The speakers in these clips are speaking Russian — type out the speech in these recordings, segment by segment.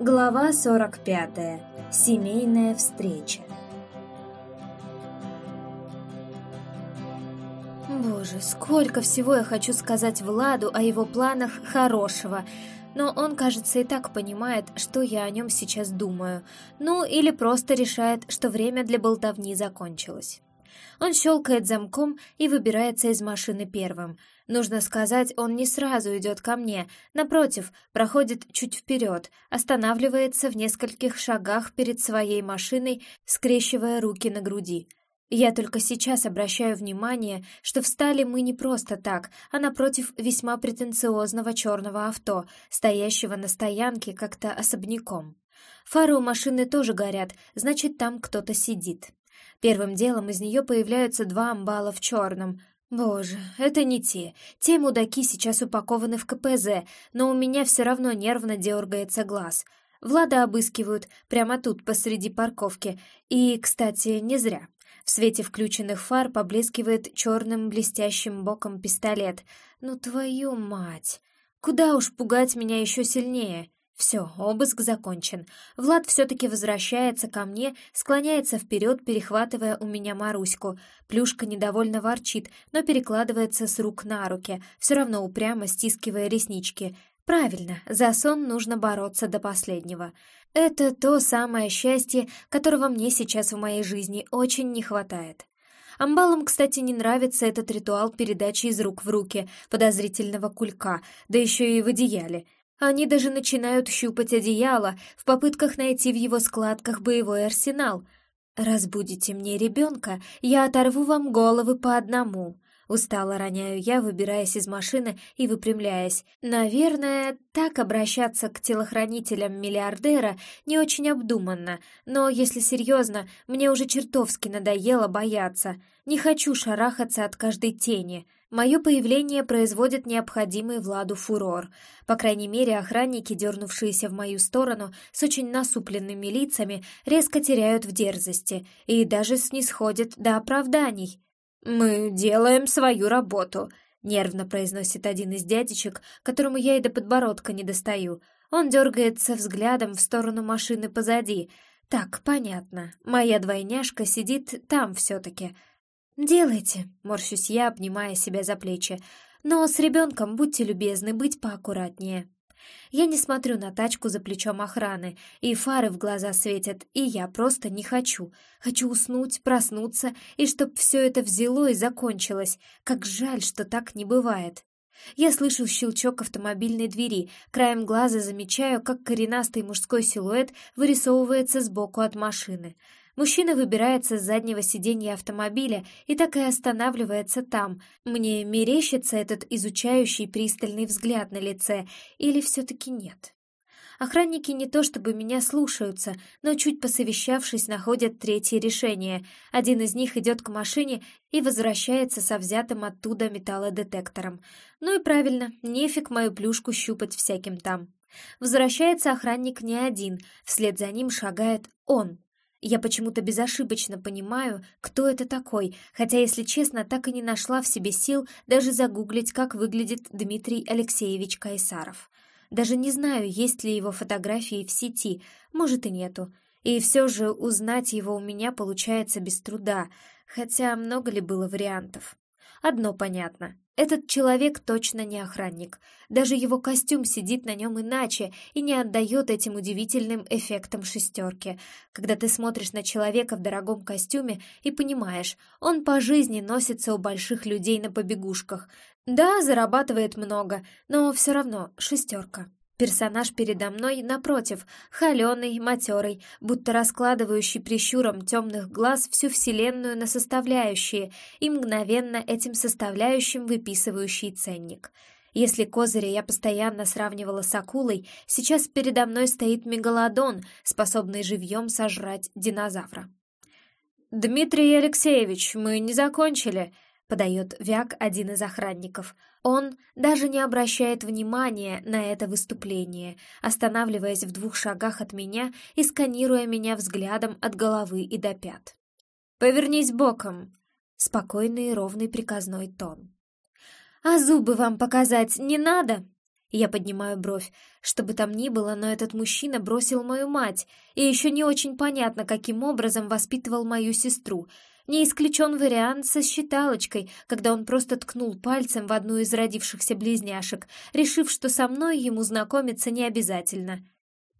Глава 45. Семейная встреча. Боже, сколько всего я хочу сказать Владу о его планах хорошего, но он, кажется, и так понимает, что я о нем сейчас думаю, ну или просто решает, что время для болтовни закончилось. Он щелкает замком и выбирается из машины первым. Нужно сказать, он не сразу идет ко мне. Напротив, проходит чуть вперед, останавливается в нескольких шагах перед своей машиной, скрещивая руки на груди. Я только сейчас обращаю внимание, что встали мы не просто так, а напротив весьма претенциозного черного авто, стоящего на стоянке как-то особняком. Фары у машины тоже горят, значит, там кто-то сидит. Первым делом из нее появляются два амбала в черном. Боже, это не те. Те мудаки сейчас упакованы в КПЗ, но у меня все равно нервно дергается глаз. Влада обыскивают прямо тут, посреди парковки. И, кстати, не зря. В свете включенных фар поблескивает черным блестящим боком пистолет. Ну, твою мать! Куда уж пугать меня еще сильнее? Все, обыск закончен. Влад все-таки возвращается ко мне, склоняется вперед, перехватывая у меня Маруську. Плюшка недовольно ворчит, но перекладывается с рук на руки, все равно упрямо стискивая реснички. Правильно, за сон нужно бороться до последнего. Это то самое счастье, которого мне сейчас в моей жизни очень не хватает. Амбалам, кстати, не нравится этот ритуал передачи из рук в руки подозрительного кулька, да еще и в одеяле. Они даже начинают щупать одеяло в попытках найти в его складках боевой арсенал. «Разбудите мне ребенка, я оторву вам головы по одному», Устало роняю я, выбираясь из машины и выпрямляясь. Наверное, так обращаться к телохранителям миллиардера не очень обдуманно, но, если серьезно, мне уже чертовски надоело бояться. Не хочу шарахаться от каждой тени. Мое появление производит необходимый Владу фурор. По крайней мере, охранники, дернувшиеся в мою сторону с очень насупленными лицами, резко теряют в дерзости и даже снисходят до оправданий. «Мы делаем свою работу», — нервно произносит один из дядечек, которому я и до подбородка не достаю. Он дергается взглядом в сторону машины позади. «Так, понятно. Моя двойняшка сидит там все-таки». «Делайте», — морщусь я, обнимая себя за плечи. «Но с ребенком будьте любезны быть поаккуратнее». Я не смотрю на тачку за плечом охраны, и фары в глаза светят, и я просто не хочу. Хочу уснуть, проснуться, и чтоб все это взяло и закончилось. Как жаль, что так не бывает. Я слышу щелчок автомобильной двери, краем глаза замечаю, как коренастый мужской силуэт вырисовывается сбоку от машины — Мужчина выбирается с заднего сиденья автомобиля и так и останавливается там. Мне мерещится этот изучающий пристальный взгляд на лице, или все-таки нет? Охранники не то чтобы меня слушаются, но чуть посовещавшись, находят третье решение. Один из них идет к машине и возвращается со взятым оттуда металлодетектором. Ну и правильно, нефиг мою плюшку щупать всяким там. Возвращается охранник не один, вслед за ним шагает он, я почему-то безошибочно понимаю, кто это такой, хотя, если честно, так и не нашла в себе сил даже загуглить, как выглядит Дмитрий Алексеевич Кайсаров. Даже не знаю, есть ли его фотографии в сети, может и нету. И все же узнать его у меня получается без труда, хотя много ли было вариантов. Одно понятно. Этот человек точно не охранник. Даже его костюм сидит на нем иначе и не отдает этим удивительным эффектам шестерки. Когда ты смотришь на человека в дорогом костюме и понимаешь, он по жизни носится у больших людей на побегушках. Да, зарабатывает много, но все равно шестерка. Персонаж передо мной, напротив, холеный, матерый, будто раскладывающий прищуром темных глаз всю вселенную на составляющие и мгновенно этим составляющим выписывающий ценник. Если козыря я постоянно сравнивала с акулой, сейчас передо мной стоит мегалодон, способный живьем сожрать динозавра. «Дмитрий Алексеевич, мы не закончили», — подает Вяк один из охранников. Он даже не обращает внимания на это выступление, останавливаясь в двух шагах от меня и сканируя меня взглядом от головы и до пят. «Повернись боком!» — спокойный и ровный приказной тон. «А зубы вам показать не надо?» Я поднимаю бровь. Что бы там ни было, но этот мужчина бросил мою мать, и еще не очень понятно, каким образом воспитывал мою сестру. Не исключен вариант со считалочкой, когда он просто ткнул пальцем в одну из родившихся близняшек, решив, что со мной ему знакомиться не обязательно.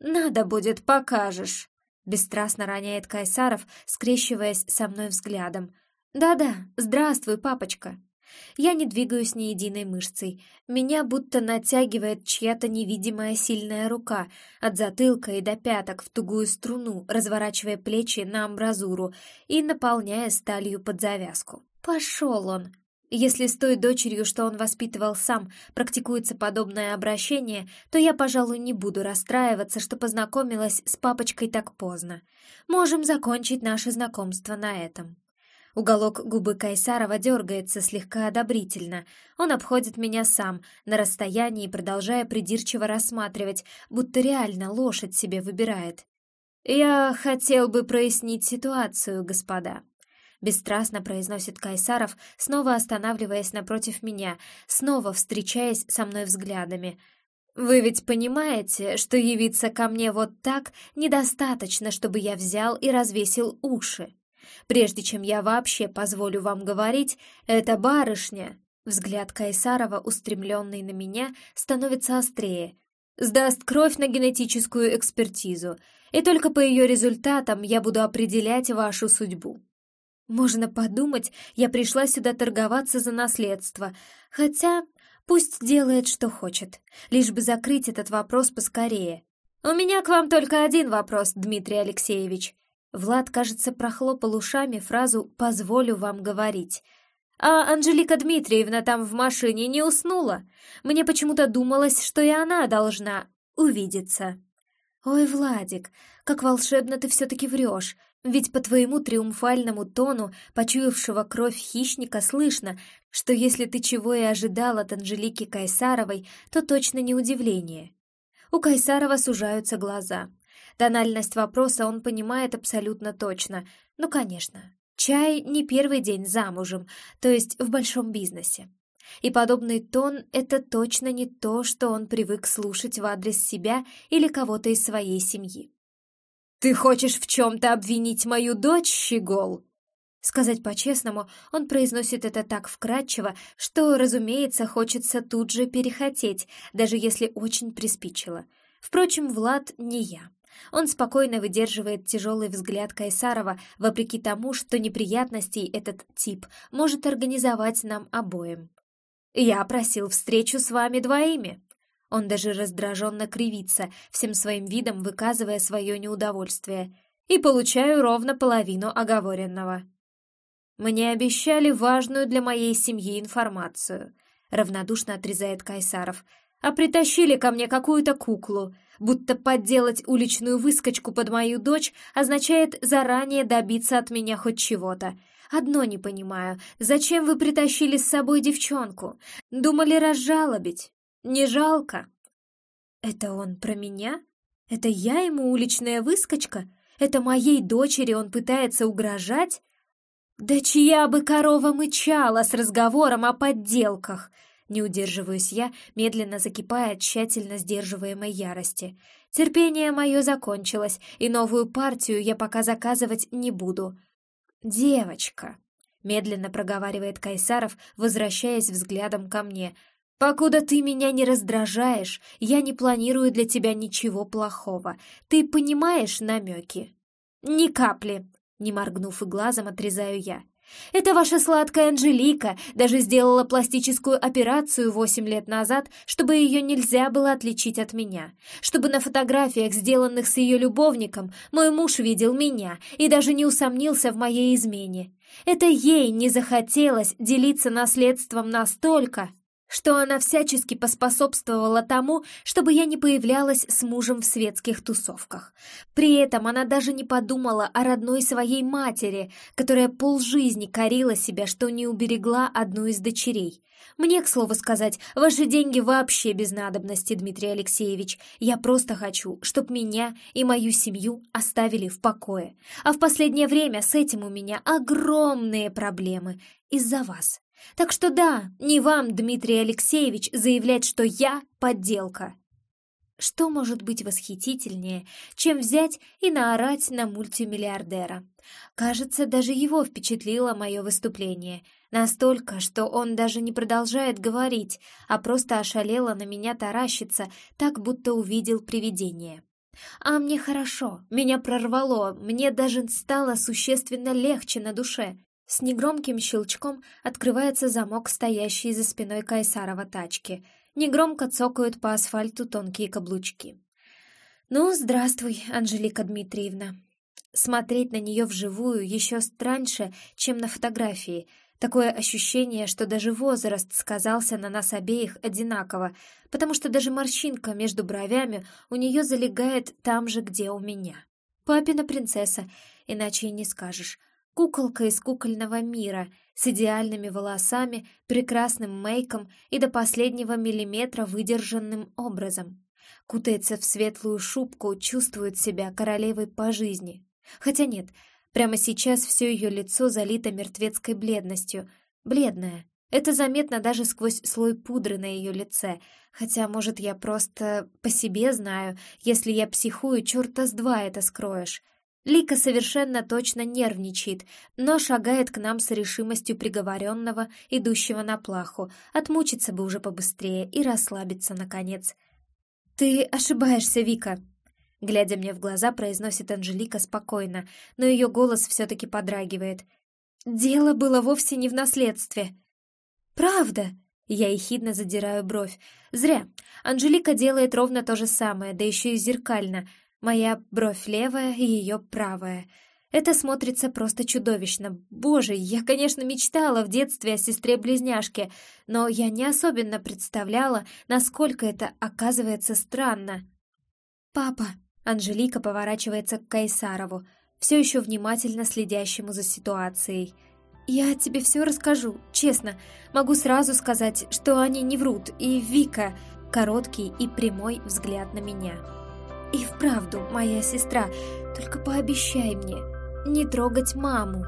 «Надо будет, покажешь», — бесстрастно роняет Кайсаров, скрещиваясь со мной взглядом. «Да-да, здравствуй, папочка». Я не двигаюсь ни единой мышцей. Меня будто натягивает чья-то невидимая сильная рука от затылка и до пяток в тугую струну, разворачивая плечи на амбразуру и наполняя сталью под завязку. Пошел он! Если с той дочерью, что он воспитывал сам, практикуется подобное обращение, то я, пожалуй, не буду расстраиваться, что познакомилась с папочкой так поздно. Можем закончить наше знакомство на этом. Уголок губы Кайсарова дергается слегка одобрительно. Он обходит меня сам, на расстоянии, продолжая придирчиво рассматривать, будто реально лошадь себе выбирает. «Я хотел бы прояснить ситуацию, господа», — бесстрастно произносит Кайсаров, снова останавливаясь напротив меня, снова встречаясь со мной взглядами. «Вы ведь понимаете, что явиться ко мне вот так недостаточно, чтобы я взял и развесил уши?» Прежде чем я вообще позволю вам говорить, эта барышня...» Взгляд Кайсарова, устремленный на меня, становится острее. «Сдаст кровь на генетическую экспертизу, и только по ее результатам я буду определять вашу судьбу». Можно подумать, я пришла сюда торговаться за наследство, хотя пусть делает, что хочет, лишь бы закрыть этот вопрос поскорее. «У меня к вам только один вопрос, Дмитрий Алексеевич. Влад, кажется, прохлопал ушами фразу «позволю вам говорить». А Анжелика Дмитриевна там в машине не уснула. Мне почему-то думалось, что и она должна увидеться. Ой, Владик, как волшебно ты все-таки врешь. Ведь по твоему триумфальному тону, почуявшего кровь хищника, слышно, что если ты чего и ожидал от Анжелики Кайсаровой, то точно не удивление. У Кайсарова сужаются глаза. Тональность вопроса он понимает абсолютно точно. Ну, конечно, чай не первый день замужем, то есть в большом бизнесе. И подобный тон — это точно не то, что он привык слушать в адрес себя или кого-то из своей семьи. «Ты хочешь в чем-то обвинить мою дочь, Щегол?» Сказать по-честному, он произносит это так вкратчиво, что, разумеется, хочется тут же перехотеть, даже если очень приспичило. Впрочем, Влад не я. Он спокойно выдерживает тяжелый взгляд Кайсарова, вопреки тому, что неприятностей этот тип может организовать нам обоим. «Я просил встречу с вами двоими». Он даже раздраженно кривится, всем своим видом выказывая свое неудовольствие. «И получаю ровно половину оговоренного». «Мне обещали важную для моей семьи информацию», — равнодушно отрезает Кайсаров — а притащили ко мне какую-то куклу, будто подделать уличную выскочку под мою дочь означает заранее добиться от меня хоть чего-то. Одно не понимаю, зачем вы притащили с собой девчонку? Думали разжалобить? Не жалко? Это он про меня? Это я ему уличная выскочка? Это моей дочери он пытается угрожать? Да чья бы корова мычала с разговором о подделках? Не удерживаюсь я, медленно закипая от тщательно сдерживаемой ярости. Терпение мое закончилось, и новую партию я пока заказывать не буду. «Девочка», — медленно проговаривает Кайсаров, возвращаясь взглядом ко мне, «покуда ты меня не раздражаешь, я не планирую для тебя ничего плохого. Ты понимаешь намеки?» «Ни капли», — не моргнув и глазом, отрезаю я. Это ваша сладкая Анжелика даже сделала пластическую операцию восемь лет назад, чтобы ее нельзя было отличить от меня. Чтобы на фотографиях, сделанных с ее любовником, мой муж видел меня и даже не усомнился в моей измене. Это ей не захотелось делиться наследством настолько, что она всячески поспособствовала тому, чтобы я не появлялась с мужем в светских тусовках. При этом она даже не подумала о родной своей матери, которая полжизни корила себя, что не уберегла одну из дочерей. Мне, к слову сказать, ваши деньги вообще без надобности, Дмитрий Алексеевич. Я просто хочу, чтобы меня и мою семью оставили в покое. А в последнее время с этим у меня огромные проблемы из-за вас. Так что да, не вам, Дмитрий Алексеевич, заявлять, что я подделка. Что может быть восхитительнее, чем взять и наорать на мультимиллиардера? Кажется, даже его впечатлило мое выступление. Настолько, что он даже не продолжает говорить, а просто ошалело на меня таращится, так будто увидел привидение. А мне хорошо, меня прорвало, мне даже стало существенно легче на душе. С негромким щелчком открывается замок, стоящий за спиной Кайсарова тачки — негромко цокают по асфальту тонкие каблучки. «Ну, здравствуй, Анжелика Дмитриевна». Смотреть на нее вживую еще страньше, чем на фотографии. Такое ощущение, что даже возраст сказался на нас обеих одинаково, потому что даже морщинка между бровями у нее залегает там же, где у меня. Папина принцесса, иначе и не скажешь. Куколка из кукольного мира, с идеальными волосами, прекрасным мейком и до последнего миллиметра выдержанным образом. Кутается в светлую шубку, чувствует себя королевой по жизни. Хотя нет, прямо сейчас все ее лицо залито мертвецкой бледностью. Бледная. Это заметно даже сквозь слой пудры на ее лице. Хотя, может, я просто по себе знаю, если я психую, черта с два это скроешь. Лика совершенно точно нервничает, но шагает к нам с решимостью приговоренного, идущего на плаху, отмучиться бы уже побыстрее и расслабиться, наконец. «Ты ошибаешься, Вика», — глядя мне в глаза, произносит Анжелика спокойно, но ее голос все-таки подрагивает. «Дело было вовсе не в наследстве». «Правда?» — я ехидно задираю бровь. «Зря. Анжелика делает ровно то же самое, да еще и зеркально — Моя бровь левая, ее правая. Это смотрится просто чудовищно. Боже, я, конечно, мечтала в детстве о сестре-близняшке, но я не особенно представляла, насколько это оказывается странно. «Папа!» — Анжелика поворачивается к Кайсарову, все еще внимательно следящему за ситуацией. «Я тебе все расскажу, честно. Могу сразу сказать, что они не врут, и Вика...» Короткий и прямой взгляд на меня. И вправду, моя сестра, только пообещай мне не трогать маму.